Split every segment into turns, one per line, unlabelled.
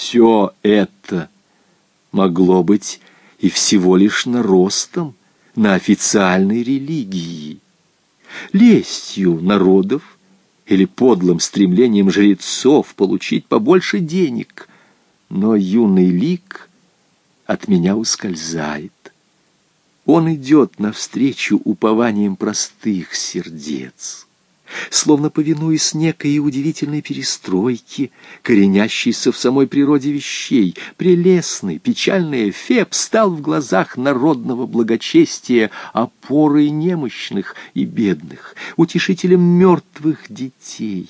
Все это могло быть и всего лишь наростом на официальной религии, лестью народов или подлым стремлением жрецов получить побольше денег. Но юный лик от меня ускользает. Он идет навстречу упованием простых сердец словно повинуясь некой удивительной перестройке, коренящейся в самой природе вещей, прелестный, печальный эффект стал в глазах народного благочестия опорой немощных и бедных, утешителем мертвых детей.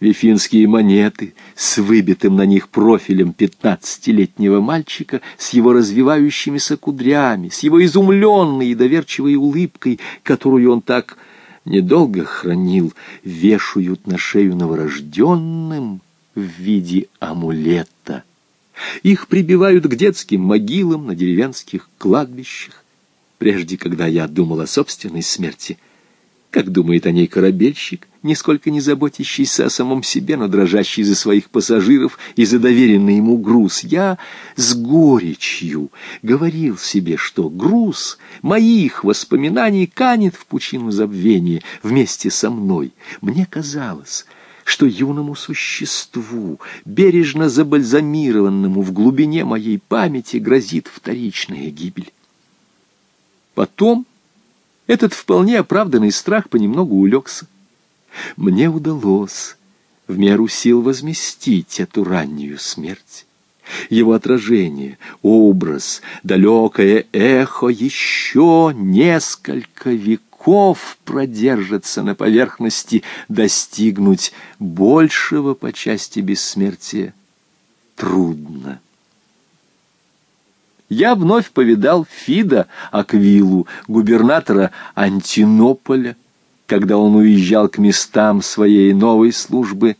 Вифинские монеты с выбитым на них профилем пятнадцатилетнего мальчика, с его развивающимися кудрями, с его изумленной и доверчивой улыбкой, которую он так недолго хранил, вешают на шею новорожденным в виде амулета. Их прибивают к детским могилам на деревенских кладбищах. Прежде, когда я думал о собственной смерти, как думает о ней корабельщик, нисколько не заботящийся о самом себе, но дрожащий за своих пассажиров и за доверенный ему груз. Я с горечью говорил себе, что груз моих воспоминаний канет в пучину забвения вместе со мной. Мне казалось что юному существу, бережно забальзамированному в глубине моей памяти, грозит вторичная гибель. Потом этот вполне оправданный страх понемногу улегся. Мне удалось в меру сил возместить эту раннюю смерть. Его отражение, образ, далекое эхо еще несколько веков продержится на поверхности, достигнуть большего по части бессмертия трудно я вновь повидал Фида Аквилу, губернатора Антинополя, когда он уезжал к местам своей новой службы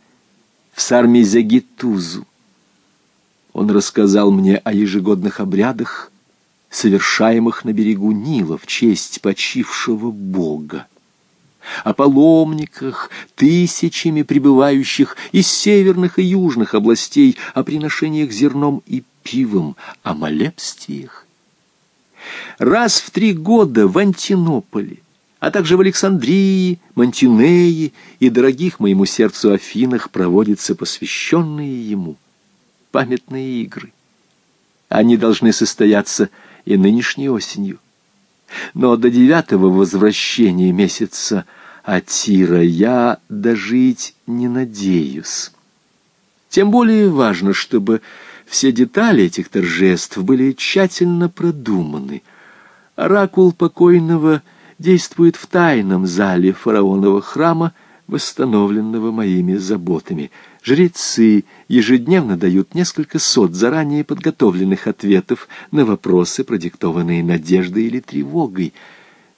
в Сармизагитузу. Он рассказал мне о ежегодных обрядах, совершаемых на берегу Нила в честь почившего бога, о паломниках, тысячами прибывающих из северных и южных областей, о приношениях зерном и пивом, о молебствиях. Раз в три года в Антинополе, а также в Александрии, Монтинее и дорогих моему сердцу Афинах проводятся посвященные ему памятные игры. Они должны состояться и нынешней осенью. Но до девятого возвращения месяца Атира я дожить не надеюсь. Тем более важно, чтобы все детали этих торжеств были тщательно продуманы. Оракул покойного действует в тайном зале фараонового храма, восстановленного моими заботами. Жрецы ежедневно дают несколько сот заранее подготовленных ответов на вопросы, продиктованные надеждой или тревогой.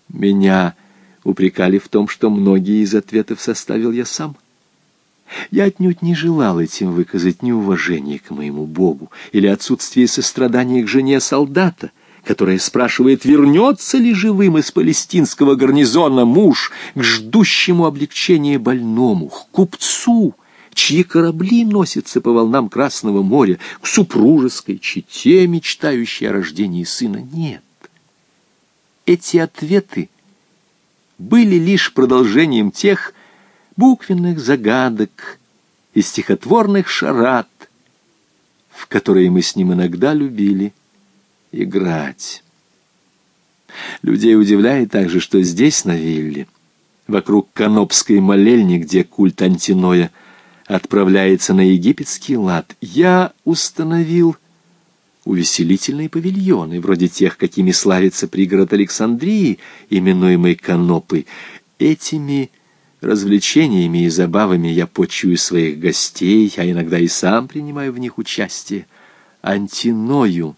Меня упрекали в том, что многие из ответов составил я сам — я отнюдь не желал этим выказать неуважение к моему Богу или отсутствие сострадания к жене солдата, которая спрашивает, вернется ли живым из палестинского гарнизона муж к ждущему облегчения больному, к купцу, чьи корабли носятся по волнам Красного моря, к супружеской чете, мечтающей о рождении сына. Нет. Эти ответы были лишь продолжением тех, буквенных загадок и стихотворных шарат, в которые мы с ним иногда любили играть. Людей удивляет также, что здесь, на вилле, вокруг Канопской молельни, где культ Антиноя отправляется на египетский лад, я установил увеселительные павильоны, вроде тех, какими славится пригород Александрии, именуемый Канопой. Этими Развлечениями и забавами я почую своих гостей, а иногда и сам принимаю в них участие. Антиною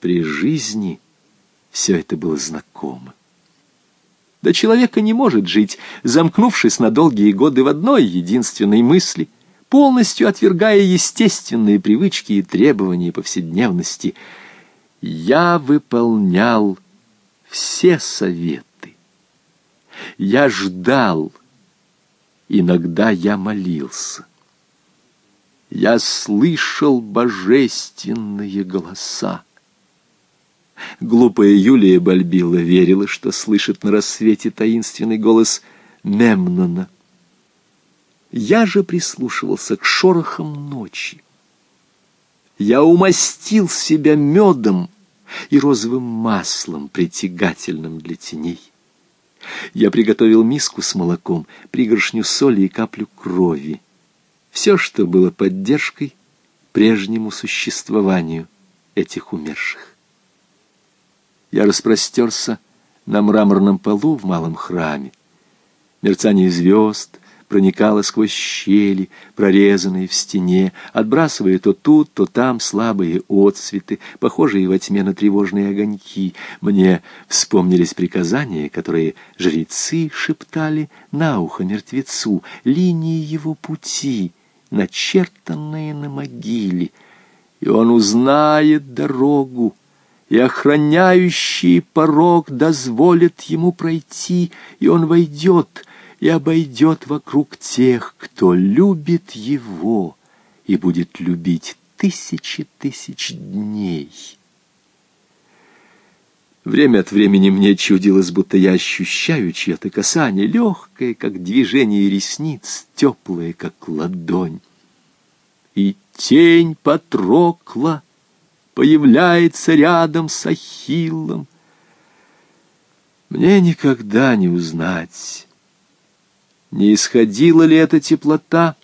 при жизни все это было знакомо. Да человека не может жить, замкнувшись на долгие годы в одной единственной мысли, полностью отвергая естественные привычки и требования повседневности. Я выполнял все советы. Я ждал, Иногда я молился. Я слышал божественные голоса. Глупая Юлия Бальбила верила, что слышит на рассвете таинственный голос Мемнона. Я же прислушивался к шорохам ночи. Я умастил себя медом и розовым маслом, притягательным для теней. Я приготовил миску с молоком, пригоршню соли и каплю крови. Все, что было поддержкой прежнему существованию этих умерших. Я распростерся на мраморном полу в малом храме. Мерцание звезд проникало сквозь щели, прорезанные в стене, отбрасывая то тут, то там слабые отсветы, похожие во тьме на тревожные огоньки. Мне вспомнились приказания, которые жрецы шептали на ухо мертвецу, линии его пути, начертанные на могиле, и он узнает дорогу, и охраняющий порог дозволит ему пройти, и он войдет и обойдет вокруг тех, кто любит его и будет любить тысячи тысяч дней. Время от времени мне чудилось, будто я ощущаю чье-то касание, легкое, как движение ресниц, теплое, как ладонь. И тень Патрокла появляется рядом с Ахиллом. Мне никогда не узнать, не исходила ли эта теплота,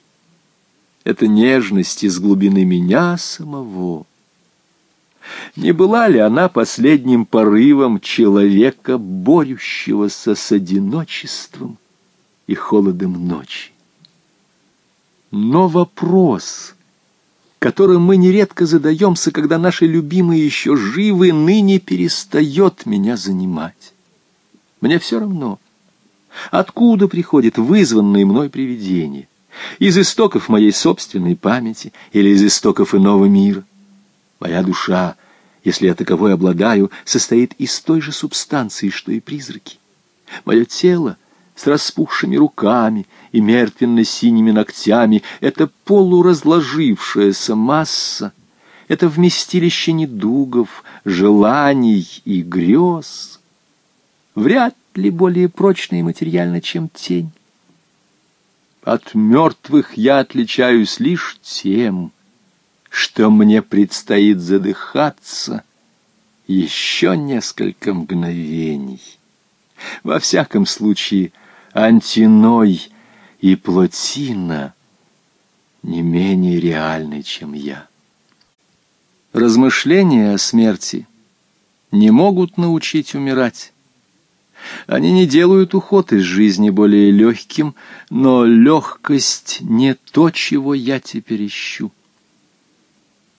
эта нежность из глубины меня самого. Не была ли она последним порывом человека, борющегося с одиночеством и холодом ночи? Но вопрос — которым мы нередко задаемся, когда наши любимые еще живы, ныне перестает меня занимать. Мне все равно, откуда приходит вызванное мной привидение, из истоков моей собственной памяти или из истоков иного мира. Моя душа, если я таковой обладаю, состоит из той же субстанции, что и призраки. Мое тело с распухшими руками и мертвенно-синими ногтями, это полуразложившаяся масса, это вместилище недугов, желаний и грез, вряд ли более прочно материально, чем тень. От мертвых я отличаюсь лишь тем, что мне предстоит задыхаться еще несколько мгновений. Во всяком случае, антиной и плотина не менее реальны, чем я. Размышления о смерти не могут научить умирать. Они не делают уход из жизни более легким, но легкость не то, чего я теперь ищу.